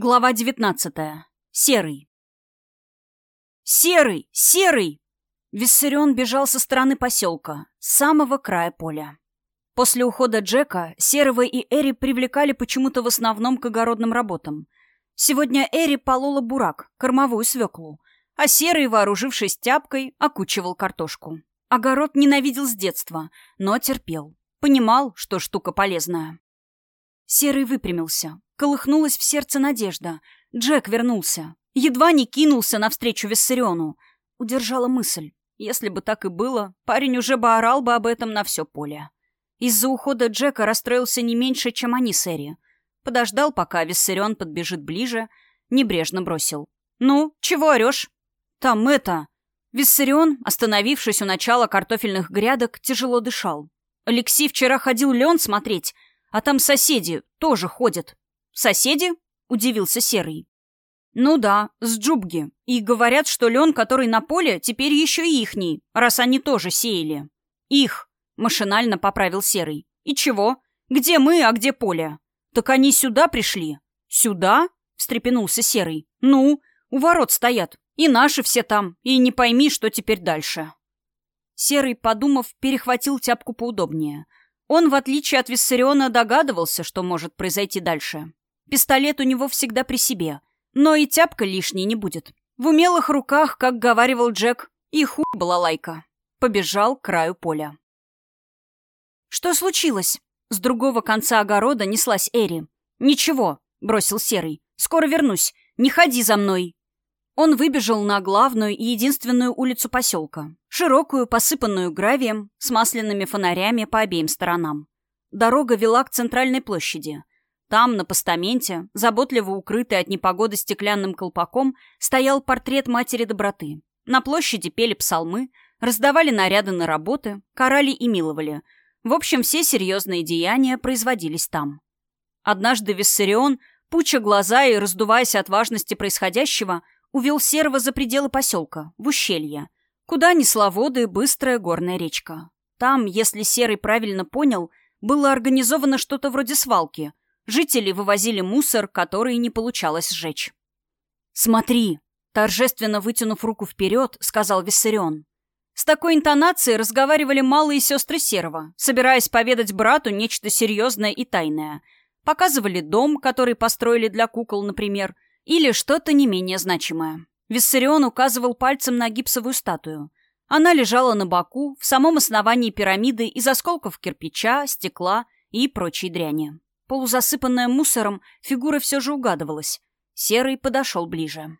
Глава 19. Серый. Серый! Серый! Виссарион бежал со стороны поселка, с самого края поля. После ухода Джека Серого и Эри привлекали почему-то в основном к огородным работам. Сегодня Эри полола бурак, кормовую свеклу, а Серый, вооружившись тяпкой, окучивал картошку. Огород ненавидел с детства, но терпел. Понимал, что штука полезная. Серый выпрямился, Колыхнулась в сердце надежда. Джек вернулся. Едва не кинулся навстречу Виссариону. Удержала мысль. Если бы так и было, парень уже бы орал бы об этом на все поле. Из-за ухода Джека расстроился не меньше, чем они с Эри. Подождал, пока Виссарион подбежит ближе, небрежно бросил. «Ну, чего орешь?» «Там это...» Виссарион, остановившись у начала картофельных грядок, тяжело дышал. Алексей вчера ходил лен смотреть, а там соседи тоже ходят. «Соседи?» — удивился Серый. «Ну да, с Джубги. И говорят, что лен, который на поле, теперь еще и ихний, раз они тоже сеяли». «Их», — машинально поправил Серый. «И чего? Где мы, а где поле?» «Так они сюда пришли». «Сюда?» — встрепенулся Серый. «Ну, у ворот стоят. И наши все там. И не пойми, что теперь дальше». Серый, подумав, перехватил тяпку поудобнее. Он, в отличие от Виссариона, догадывался, что может произойти дальше. Пистолет у него всегда при себе. Но и тяпка лишней не будет. В умелых руках, как говаривал Джек, и хуй была лайка. Побежал к краю поля. «Что случилось?» С другого конца огорода неслась Эри. «Ничего», — бросил Серый. «Скоро вернусь. Не ходи за мной». Он выбежал на главную и единственную улицу поселка. Широкую, посыпанную гравием, с масляными фонарями по обеим сторонам. Дорога вела к центральной площади. Там, на постаменте, заботливо укрытый от непогоды стеклянным колпаком, стоял портрет матери доброты. На площади пели псалмы, раздавали наряды на работы, карали и миловали. В общем, все серьезные деяния производились там. Однажды Виссарион, пуча глаза и раздуваясь от важности происходящего, увел Серого за пределы поселка, в ущелье, куда несла воды быстрая горная речка. Там, если Серый правильно понял, было организовано что-то вроде свалки — Жители вывозили мусор, который не получалось сжечь. «Смотри!» — торжественно вытянув руку вперед, сказал Виссарион. С такой интонацией разговаривали малые сестры Серого, собираясь поведать брату нечто серьезное и тайное. Показывали дом, который построили для кукол, например, или что-то не менее значимое. Виссарион указывал пальцем на гипсовую статую. Она лежала на боку, в самом основании пирамиды из осколков кирпича, стекла и прочей дряни. Полузасыпанная мусором, фигура все же угадывалась. Серый подошел ближе.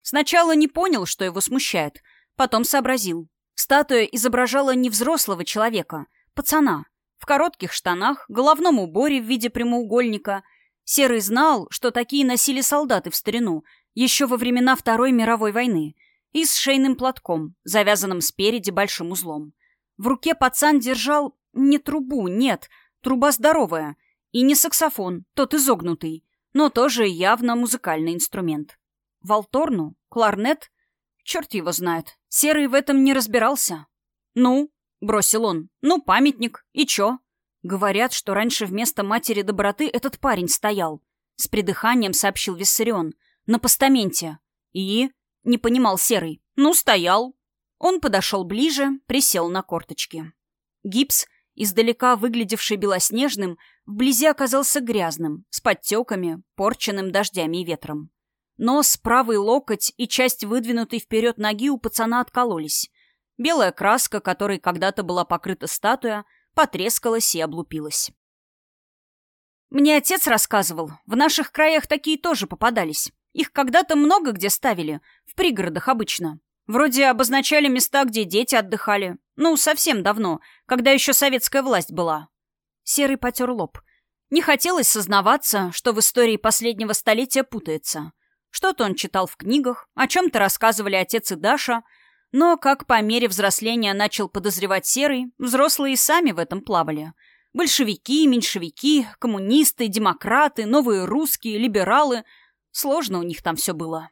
Сначала не понял, что его смущает, потом сообразил. Статуя изображала не взрослого человека, пацана. В коротких штанах, головном уборе в виде прямоугольника. Серый знал, что такие носили солдаты в старину, еще во времена Второй мировой войны, и с шейным платком, завязанным спереди большим узлом. В руке пацан держал не трубу, нет, труба здоровая, и не саксофон, тот изогнутый, но тоже явно музыкальный инструмент. Волторну? Кларнет? Черт его знает. Серый в этом не разбирался. «Ну?» — бросил он. «Ну, памятник. И чё?» Говорят, что раньше вместо матери доброты этот парень стоял. С придыханием сообщил Виссарион. На постаменте. И? Не понимал Серый. Ну, стоял. Он подошел ближе, присел на корточки. Гипс, издалека выглядевший белоснежным, вблизи оказался грязным, с подтеками, порченным дождями и ветром. Нос, правый локоть и часть выдвинутой вперед ноги у пацана откололись. Белая краска, которой когда-то была покрыта статуя, потрескалась и облупилась. Мне отец рассказывал, в наших краях такие тоже попадались. Их когда-то много где ставили, в пригородах обычно. Вроде обозначали места, где дети отдыхали. Ну, совсем давно, когда еще советская власть была. Серый потер лоб. Не хотелось сознаваться, что в истории последнего столетия путается. Что-то он читал в книгах, о чем-то рассказывали отец и Даша, но, как по мере взросления начал подозревать Серый, взрослые сами в этом плавали. Большевики, меньшевики, коммунисты, демократы, новые русские, либералы. Сложно у них там все было.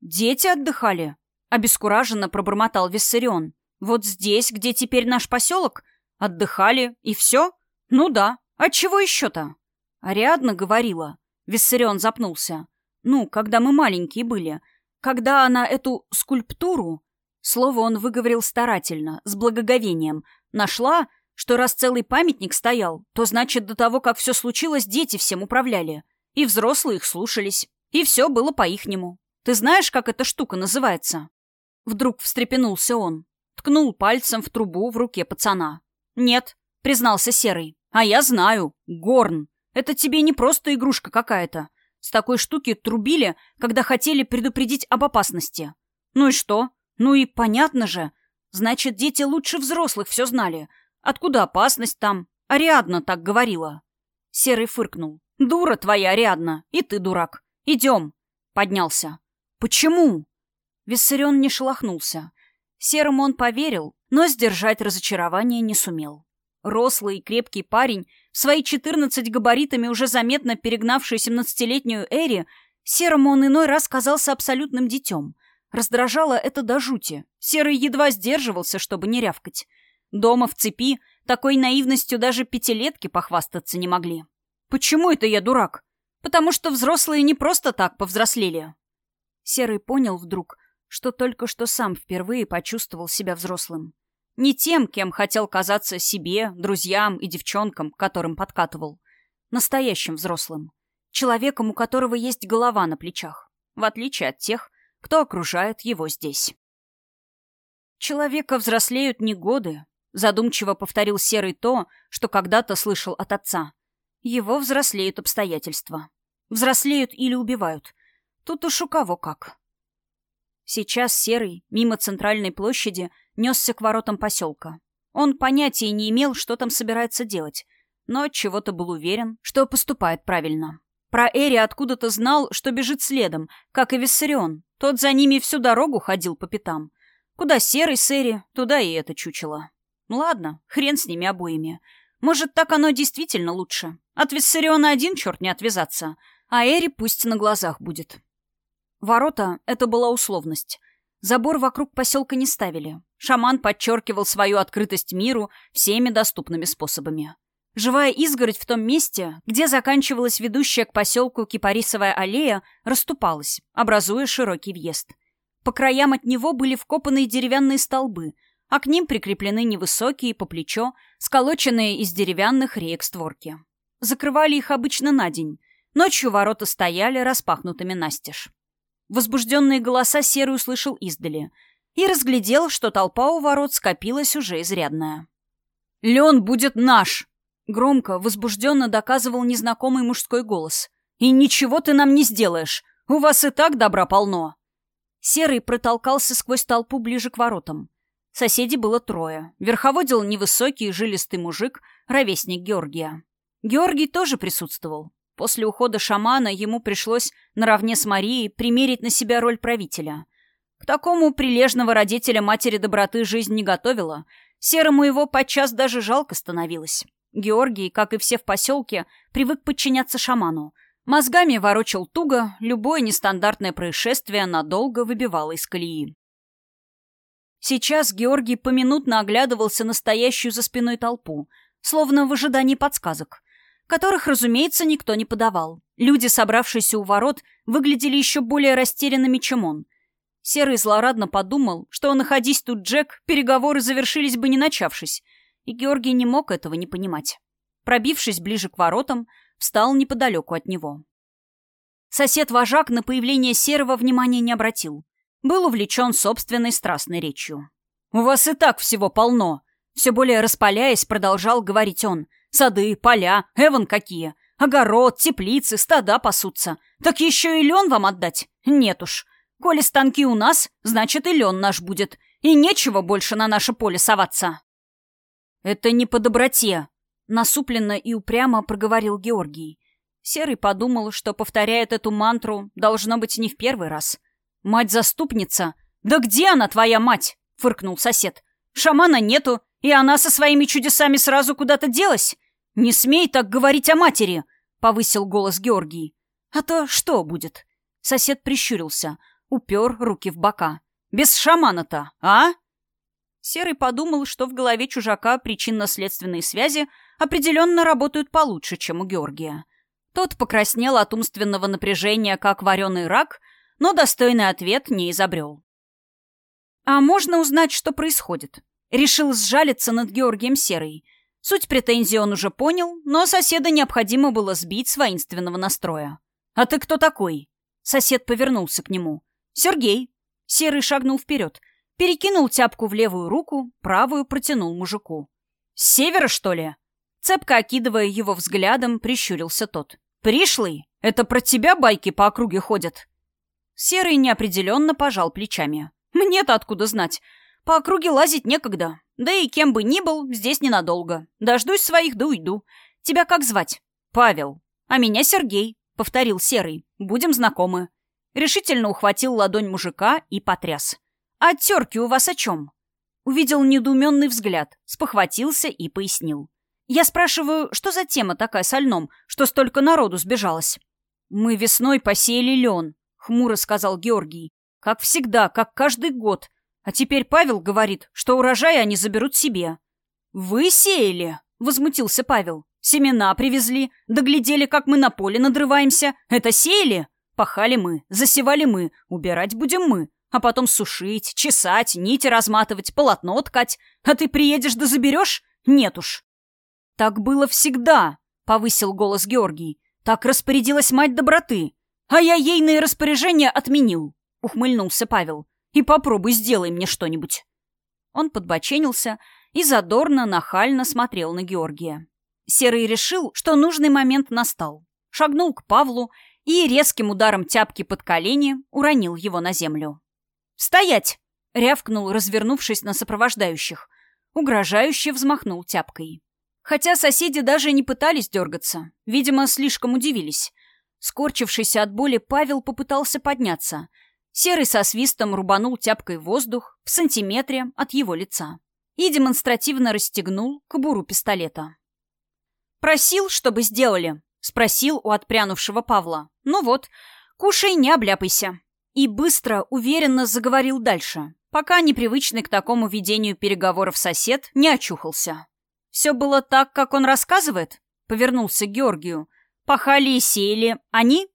«Дети отдыхали?» — обескураженно пробормотал Виссарион. «Вот здесь, где теперь наш поселок?» Отдыхали, и все? Ну да. А чего еще-то? Ариадна говорила. Виссарион запнулся. «Ну, когда мы маленькие были. Когда она эту скульптуру...» Слово он выговорил старательно, с благоговением. «Нашла, что раз целый памятник стоял, то значит, до того, как все случилось, дети всем управляли. И взрослые их слушались. И все было по-ихнему. Ты знаешь, как эта штука называется?» Вдруг встрепенулся он. Ткнул пальцем в трубу в руке пацана. «Нет», — признался Серый. «А я знаю. Горн. Это тебе не просто игрушка какая-то. С такой штуки трубили, когда хотели предупредить об опасности. Ну и что? Ну и понятно же. Значит, дети лучше взрослых все знали. Откуда опасность там? Ариадна так говорила. Серый фыркнул. «Дура твоя, Ариадна. И ты дурак. Идем». Поднялся. «Почему?» Виссарион не шелохнулся. Серому он поверил, но сдержать разочарование не сумел. Рослый и крепкий парень, в свои четырнадцать габаритами уже заметно перегнавший семнадцатилетнюю Эри, Серому он иной раз казался абсолютным детем. Раздражало это до жути. Серый едва сдерживался, чтобы не рявкать. Дома в цепи такой наивностью даже пятилетки похвастаться не могли. «Почему это я дурак?» «Потому что взрослые не просто так повзрослели». Серый понял вдруг, что только что сам впервые почувствовал себя взрослым. Не тем, кем хотел казаться себе, друзьям и девчонкам, которым подкатывал. Настоящим взрослым. Человеком, у которого есть голова на плечах. В отличие от тех, кто окружает его здесь. Человека взрослеют не годы, задумчиво повторил Серый то, что когда-то слышал от отца. Его взрослеют обстоятельства. Взрослеют или убивают. Тут уж у кого как. Сейчас Серый, мимо центральной площади, несся к воротам поселка. Он понятия не имел, что там собирается делать, но чего-то был уверен, что поступает правильно. Про Эри откуда-то знал, что бежит следом, как и Виссарион. Тот за ними всю дорогу ходил по пятам. Куда Серый с Эри, туда и это чучело. Ладно, хрен с ними обоими. Может, так оно действительно лучше. От Виссариона один черт не отвязаться, а Эри пусть на глазах будет. Ворота — это была условность. Забор вокруг поселка не ставили. Шаман подчеркивал свою открытость миру всеми доступными способами. Живая изгородь в том месте, где заканчивалась ведущая к поселку Кипарисовая аллея, расступалась, образуя широкий въезд. По краям от него были вкопаны деревянные столбы, а к ним прикреплены невысокие, по плечо, сколоченные из деревянных реек створки. Закрывали их обычно на день. Ночью ворота стояли распахнутыми настежь. Возбужденные голоса Серый услышал издали и разглядел, что толпа у ворот скопилась уже изрядная. «Лен будет наш!» — громко, возбужденно доказывал незнакомый мужской голос. «И ничего ты нам не сделаешь! У вас и так добра полно!» Серый протолкался сквозь толпу ближе к воротам. Соседей было трое. Верховодил невысокий жилистый мужик, ровесник Георгия. Георгий тоже присутствовал. После ухода шамана ему пришлось наравне с Марией примерить на себя роль правителя. К такому прилежного родителя матери доброты жизнь не готовила. Серому его подчас даже жалко становилось. Георгий, как и все в поселке, привык подчиняться шаману. Мозгами ворочал туго, любое нестандартное происшествие надолго выбивало из колеи. Сейчас Георгий поминутно оглядывался на стоящую за спиной толпу, словно в ожидании подсказок которых, разумеется, никто не подавал. Люди, собравшиеся у ворот, выглядели еще более растерянными, чем он. Серый злорадно подумал, что, находясь тут Джек, переговоры завершились бы не начавшись, и Георгий не мог этого не понимать. Пробившись ближе к воротам, встал неподалеку от него. Сосед-вожак на появление Серого внимания не обратил. Был увлечен собственной страстной речью. «У вас и так всего полно!» Все более распаляясь, продолжал говорить он. Сады, поля, эван какие. Огород, теплицы, стада пасутся. Так еще и лен вам отдать? Нет уж. Коли станки у нас, значит и лен наш будет. И нечего больше на наше поле соваться. Это не по доброте. Насупленно и упрямо проговорил Георгий. Серый подумал, что повторяет эту мантру, должно быть, не в первый раз. «Мать-заступница? Да где она, твоя мать?» — фыркнул сосед. «Шамана нету, и она со своими чудесами сразу куда-то делась? «Не смей так говорить о матери!» — повысил голос Георгий. «А то что будет?» Сосед прищурился, упер руки в бока. «Без шамана-то, а?» Серый подумал, что в голове чужака причинно-следственные связи определенно работают получше, чем у Георгия. Тот покраснел от умственного напряжения, как вареный рак, но достойный ответ не изобрел. «А можно узнать, что происходит?» Решил сжалиться над Георгием Серой. Суть претензии он уже понял, но соседа необходимо было сбить с воинственного настроя. «А ты кто такой?» Сосед повернулся к нему. «Сергей». Серый шагнул вперед, перекинул тяпку в левую руку, правую протянул мужику. «С севера, что ли?» Цепко окидывая его взглядом, прищурился тот. «Пришлый? Это про тебя байки по округе ходят?» Серый неопределенно пожал плечами. Мне-то откуда знать? По округе лазить некогда. Да и кем бы ни был, здесь ненадолго. Дождусь своих, да уйду. Тебя как звать? Павел. А меня Сергей, — повторил Серый. Будем знакомы. Решительно ухватил ладонь мужика и потряс. А терки у вас о чем? Увидел недоуменный взгляд, спохватился и пояснил. Я спрашиваю, что за тема такая с льном, что столько народу сбежалось? Мы весной посеяли лен, — хмуро сказал Георгий. Как всегда, как каждый год. А теперь Павел говорит, что урожай они заберут себе. «Вы сеяли?» — возмутился Павел. «Семена привезли, доглядели, как мы на поле надрываемся. Это сеяли? Пахали мы, засевали мы, убирать будем мы. А потом сушить, чесать, нити разматывать, полотно ткать. А ты приедешь да заберешь? Нет уж». «Так было всегда», — повысил голос Георгий. «Так распорядилась мать доброты. А я ейные распоряжения отменил ухмыльнулся Павел. «И попробуй сделай мне что-нибудь». Он подбоченился и задорно, нахально смотрел на Георгия. Серый решил, что нужный момент настал. Шагнул к Павлу и резким ударом тяпки под колени уронил его на землю. «Стоять!» — рявкнул, развернувшись на сопровождающих. Угрожающе взмахнул тяпкой. Хотя соседи даже не пытались дергаться. Видимо, слишком удивились. Скорчившийся от боли Павел попытался подняться — Серый со свистом рубанул тяпкой воздух в сантиметре от его лица и демонстративно расстегнул кобуру пистолета. «Просил, чтобы сделали?» — спросил у отпрянувшего Павла. «Ну вот, кушай, не обляпайся». И быстро, уверенно заговорил дальше, пока непривычный к такому ведению переговоров сосед не очухался. «Все было так, как он рассказывает?» — повернулся Георгию. «Пахали и сеяли. Они?»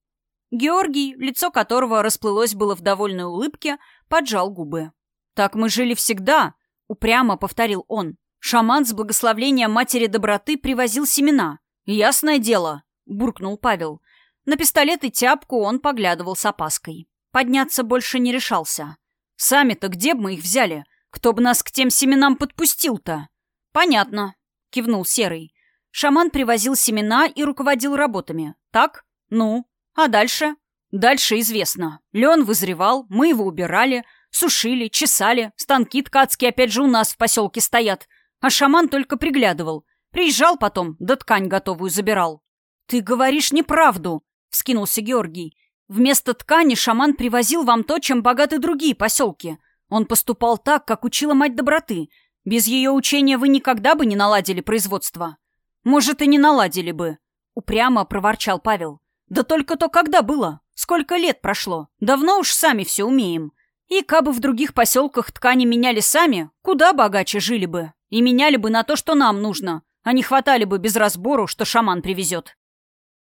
Георгий, лицо которого расплылось было в довольной улыбке, поджал губы. «Так мы жили всегда», — упрямо повторил он. «Шаман с благословления матери доброты привозил семена». «Ясное дело», — буркнул Павел. На пистолет и тяпку он поглядывал с опаской. Подняться больше не решался. «Сами-то где бы мы их взяли? Кто бы нас к тем семенам подпустил-то?» «Понятно», — кивнул Серый. Шаман привозил семена и руководил работами. «Так? Ну?» А дальше? Дальше известно. Лен вызревал, мы его убирали, сушили, чесали, станки ткацкие опять же у нас в поселке стоят. А шаман только приглядывал. Приезжал потом, да ткань готовую забирал. «Ты говоришь неправду», — вскинулся Георгий. «Вместо ткани шаман привозил вам то, чем богаты другие поселки. Он поступал так, как учила мать доброты. Без ее учения вы никогда бы не наладили производство». «Может, и не наладили бы», — упрямо проворчал Павел. Да только то когда было? Сколько лет прошло? Давно уж сами все умеем. И кабы в других поселках ткани меняли сами, куда богаче жили бы. И меняли бы на то, что нам нужно, а не хватали бы без разбору, что шаман привезет.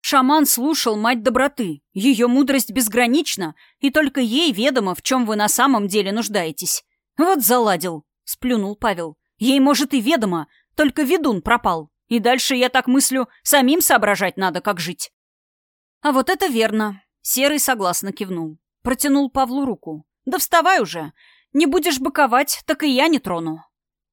Шаман слушал мать доброты. Ее мудрость безгранична, и только ей ведомо, в чем вы на самом деле нуждаетесь. Вот заладил, сплюнул Павел. Ей, может, и ведомо, только ведун пропал. И дальше, я так мыслю, самим соображать надо, как жить. «А вот это верно!» Серый согласно кивнул. Протянул Павлу руку. «Да вставай уже! Не будешь быковать, так и я не трону!»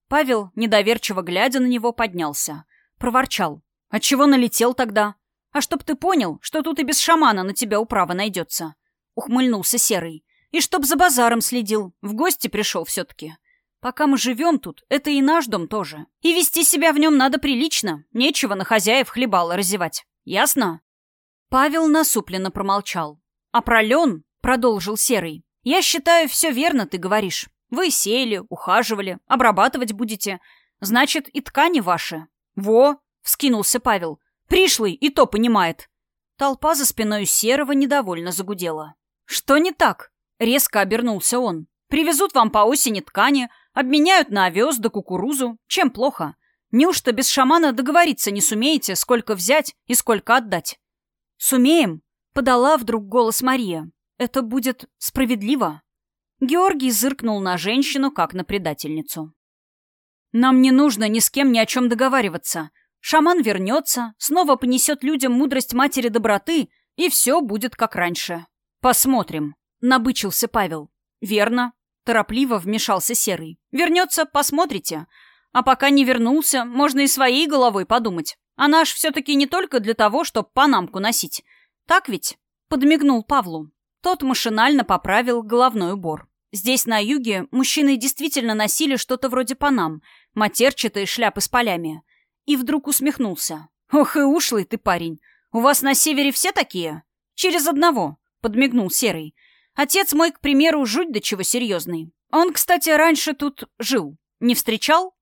Павел, недоверчиво глядя на него, поднялся. Проворчал. «А чего налетел тогда? А чтоб ты понял, что тут и без шамана на тебя управа найдется!» Ухмыльнулся Серый. «И чтоб за базаром следил. В гости пришел все-таки. Пока мы живем тут, это и наш дом тоже. И вести себя в нем надо прилично. Нечего на хозяев хлебало разевать. Ясно?» Павел насупленно промолчал. «А про лен?» — продолжил Серый. «Я считаю, все верно ты говоришь. Вы сеяли, ухаживали, обрабатывать будете. Значит, и ткани ваши». «Во!» — вскинулся Павел. «Пришлый и то понимает». Толпа за спиной Серого недовольно загудела. «Что не так?» — резко обернулся он. «Привезут вам по осени ткани, обменяют на овес да кукурузу. Чем плохо? Неужто без шамана договориться не сумеете, сколько взять и сколько отдать?» Сумеем?» — подала вдруг голос Мария. «Это будет справедливо?» Георгий зыркнул на женщину, как на предательницу. «Нам не нужно ни с кем ни о чем договариваться. Шаман вернется, снова понесет людям мудрость матери доброты, и все будет как раньше. Посмотрим», — набычился Павел. «Верно», — торопливо вмешался Серый. «Вернется, посмотрите. А пока не вернулся, можно и своей головой подумать. Она ж все-таки не только для того, чтобы панамку носить. Так ведь?» — подмигнул Павлу. Тот машинально поправил головной убор. Здесь, на юге, мужчины действительно носили что-то вроде панам, матерчатые шляпы с полями. И вдруг усмехнулся. «Ох и ушлый ты парень! У вас на севере все такие?» «Через одного», — подмигнул Серый. «Отец мой, к примеру, жуть до чего серьезный. Он, кстати, раньше тут жил. Не встречал?»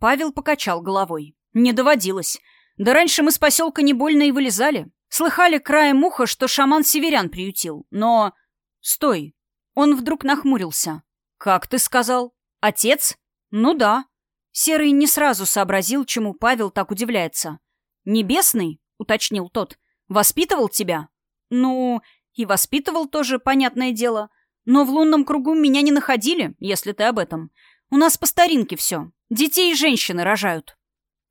Павел покачал головой. «Не доводилось. Да раньше мы с поселка не больно и вылезали. Слыхали краем уха, что шаман северян приютил. Но... Стой, он вдруг нахмурился. «Как ты сказал? Отец?» «Ну да». Серый не сразу сообразил, чему Павел так удивляется. «Небесный?» — уточнил тот. «Воспитывал тебя?» «Ну, и воспитывал тоже, понятное дело. Но в лунном кругу меня не находили, если ты об этом. У нас по старинке все. Детей и женщины рожают».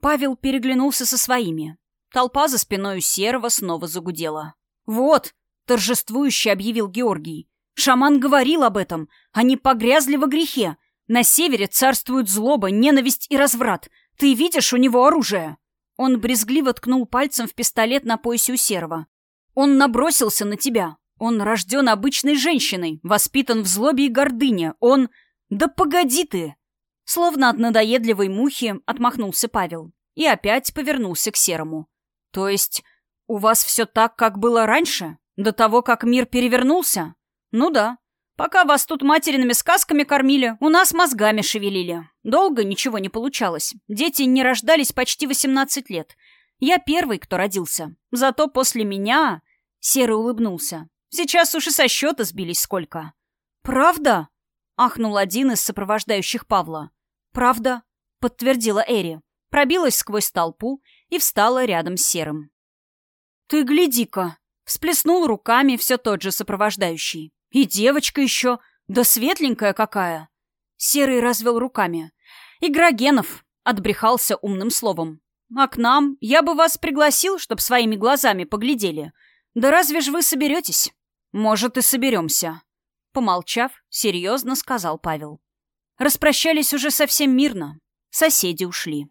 Павел переглянулся со своими. Толпа за спиной Серого снова загудела. «Вот!» — торжествующе объявил Георгий. Шаман говорил об этом. Они погрязли во грехе. На севере царствуют злоба, ненависть и разврат. Ты видишь у него оружие?» Он брезгливо ткнул пальцем в пистолет на поясе у Серого. «Он набросился на тебя. Он рожден обычной женщиной, воспитан в злобе и гордыне. Он... Да погоди ты!» Словно от надоедливой мухи отмахнулся Павел и опять повернулся к Серому. «То есть у вас все так, как было раньше? До того, как мир перевернулся?» «Ну да. Пока вас тут материными сказками кормили, у нас мозгами шевелили. Долго ничего не получалось. Дети не рождались почти 18 лет. Я первый, кто родился. Зато после меня...» Серый улыбнулся. «Сейчас уж и со счета сбились сколько». «Правда?» — ахнул один из сопровождающих Павла. «Правда?» — подтвердила Эри. Пробилась сквозь толпу и встала рядом с Серым. «Ты гляди-ка!» — всплеснул руками все тот же сопровождающий. И девочка еще, да светленькая какая. Серый развел руками. Игра генов, отбрехался умным словом. А к нам я бы вас пригласил, чтоб своими глазами поглядели. Да разве ж вы соберетесь? Может, и соберемся. Помолчав, серьезно сказал Павел. Распрощались уже совсем мирно. Соседи ушли.